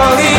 거리